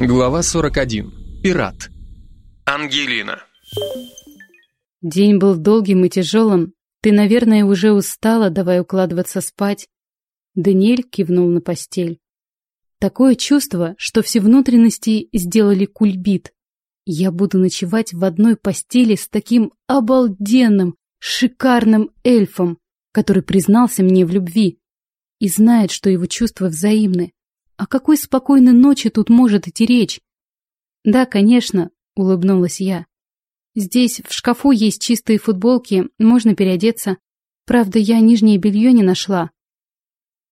Глава 41. Пират. Ангелина. День был долгим и тяжелым. Ты, наверное, уже устала, давай укладываться спать. Даниэль кивнул на постель. Такое чувство, что все внутренности сделали кульбит. Я буду ночевать в одной постели с таким обалденным, шикарным эльфом, который признался мне в любви и знает, что его чувства взаимны. О какой спокойной ночи тут может идти речь? Да, конечно, улыбнулась я. Здесь в шкафу есть чистые футболки, можно переодеться. Правда, я нижнее белье не нашла.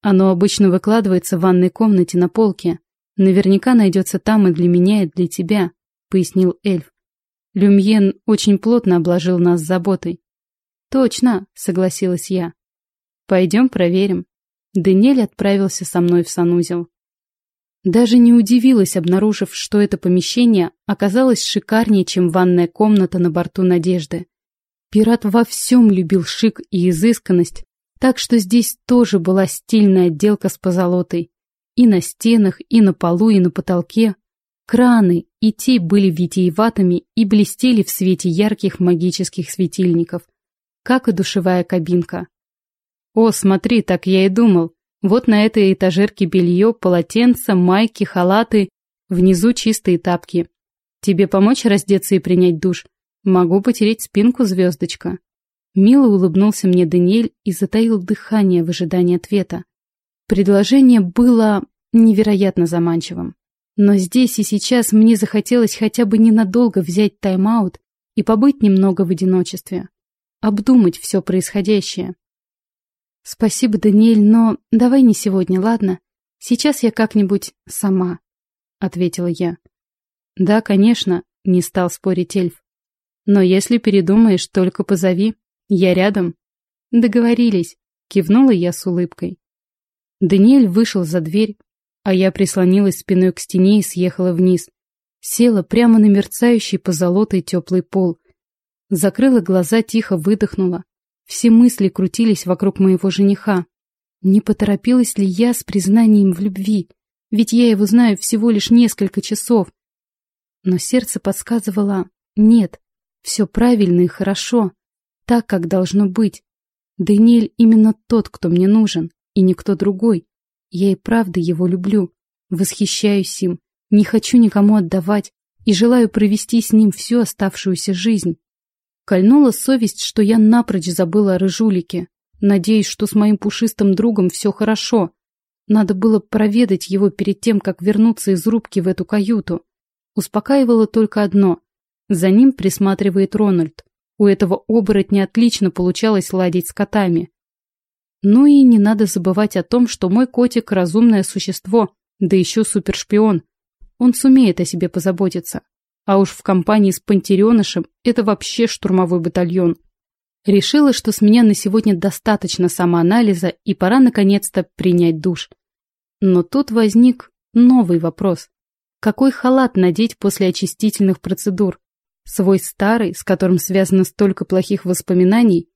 Оно обычно выкладывается в ванной комнате на полке. Наверняка найдется там и для меня, и для тебя, пояснил эльф. Люмьен очень плотно обложил нас заботой. Точно, согласилась я. Пойдем проверим. Даниэль отправился со мной в санузел. Даже не удивилась, обнаружив, что это помещение оказалось шикарнее, чем ванная комната на борту «Надежды». Пират во всем любил шик и изысканность, так что здесь тоже была стильная отделка с позолотой. И на стенах, и на полу, и на потолке. Краны и те были витиеватыми и блестели в свете ярких магических светильников, как и душевая кабинка. «О, смотри, так я и думал. Вот на этой этажерке белье, полотенца, майки, халаты, внизу чистые тапки. Тебе помочь раздеться и принять душ? Могу потереть спинку, звездочка». Мило улыбнулся мне Даниэль и затаил дыхание в ожидании ответа. Предложение было невероятно заманчивым. Но здесь и сейчас мне захотелось хотя бы ненадолго взять тайм-аут и побыть немного в одиночестве. Обдумать все происходящее. «Спасибо, Даниэль, но давай не сегодня, ладно? Сейчас я как-нибудь сама», — ответила я. «Да, конечно», — не стал спорить эльф. «Но если передумаешь, только позови. Я рядом». «Договорились», — кивнула я с улыбкой. Даниэль вышел за дверь, а я прислонилась спиной к стене и съехала вниз. Села прямо на мерцающий позолотой теплый пол. Закрыла глаза, тихо выдохнула. Все мысли крутились вокруг моего жениха. Не поторопилась ли я с признанием в любви? Ведь я его знаю всего лишь несколько часов. Но сердце подсказывало «нет, все правильно и хорошо, так, как должно быть. Даниэль именно тот, кто мне нужен, и никто другой. Я и правда его люблю, восхищаюсь им, не хочу никому отдавать и желаю провести с ним всю оставшуюся жизнь. Кольнула совесть, что я напрочь забыла о рыжулике. Надеюсь, что с моим пушистым другом все хорошо. Надо было проведать его перед тем, как вернуться из рубки в эту каюту. Успокаивало только одно. За ним присматривает Рональд. У этого оборотня отлично получалось ладить с котами. Ну и не надо забывать о том, что мой котик – разумное существо, да еще супершпион. Он сумеет о себе позаботиться. А уж в компании с Пантеренышем это вообще штурмовой батальон. Решила, что с меня на сегодня достаточно самоанализа и пора наконец-то принять душ. Но тут возник новый вопрос. Какой халат надеть после очистительных процедур? Свой старый, с которым связано столько плохих воспоминаний,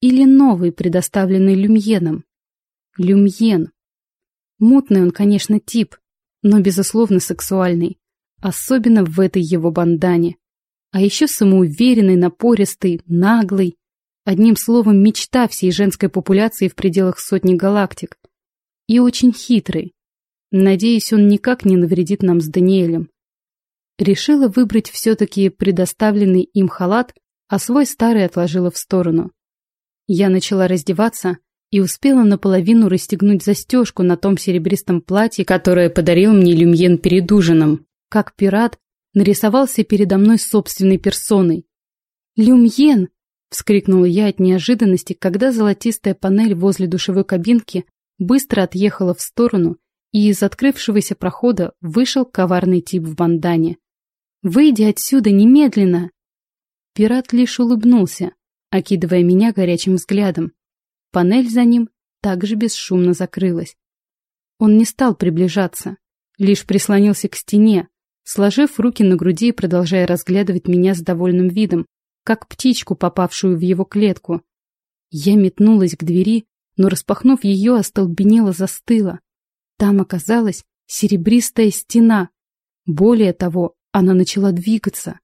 или новый, предоставленный Люмьеном? Люмьен. Мутный он, конечно, тип, но, безусловно, сексуальный. Особенно в этой его бандане. А еще самоуверенный, напористый, наглый. Одним словом, мечта всей женской популяции в пределах сотни галактик. И очень хитрый. Надеюсь, он никак не навредит нам с Даниэлем. Решила выбрать все-таки предоставленный им халат, а свой старый отложила в сторону. Я начала раздеваться и успела наполовину расстегнуть застежку на том серебристом платье, которое подарил мне Люмьен перед ужином как пират нарисовался передо мной собственной персоной. «Люмьен!» — вскрикнула я от неожиданности, когда золотистая панель возле душевой кабинки быстро отъехала в сторону, и из открывшегося прохода вышел коварный тип в бандане. «Выйди отсюда немедленно!» Пират лишь улыбнулся, окидывая меня горячим взглядом. Панель за ним также бесшумно закрылась. Он не стал приближаться, лишь прислонился к стене, сложив руки на груди и продолжая разглядывать меня с довольным видом, как птичку, попавшую в его клетку. Я метнулась к двери, но, распахнув ее, остолбенела застыла. Там оказалась серебристая стена. Более того, она начала двигаться.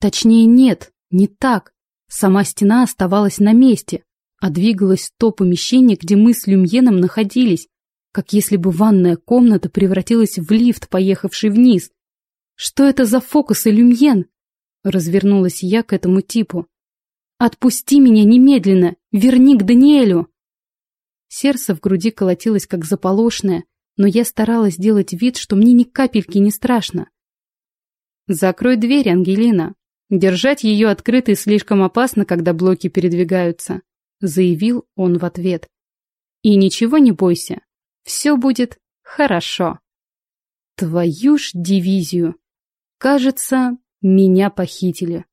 Точнее, нет, не так. Сама стена оставалась на месте, а двигалось то помещение, где мы с Люмьеном находились, как если бы ванная комната превратилась в лифт, поехавший вниз. Что это за фокусы, Люмьен? Развернулась я к этому типу. Отпусти меня немедленно, верни к Даниэлю. Сердце в груди колотилось как заполошное, но я старалась сделать вид, что мне ни капельки не страшно. Закрой дверь, Ангелина. Держать ее открытой слишком опасно, когда блоки передвигаются, заявил он в ответ. И ничего не бойся, все будет хорошо. Твою ж дивизию. Кажется, меня похитили.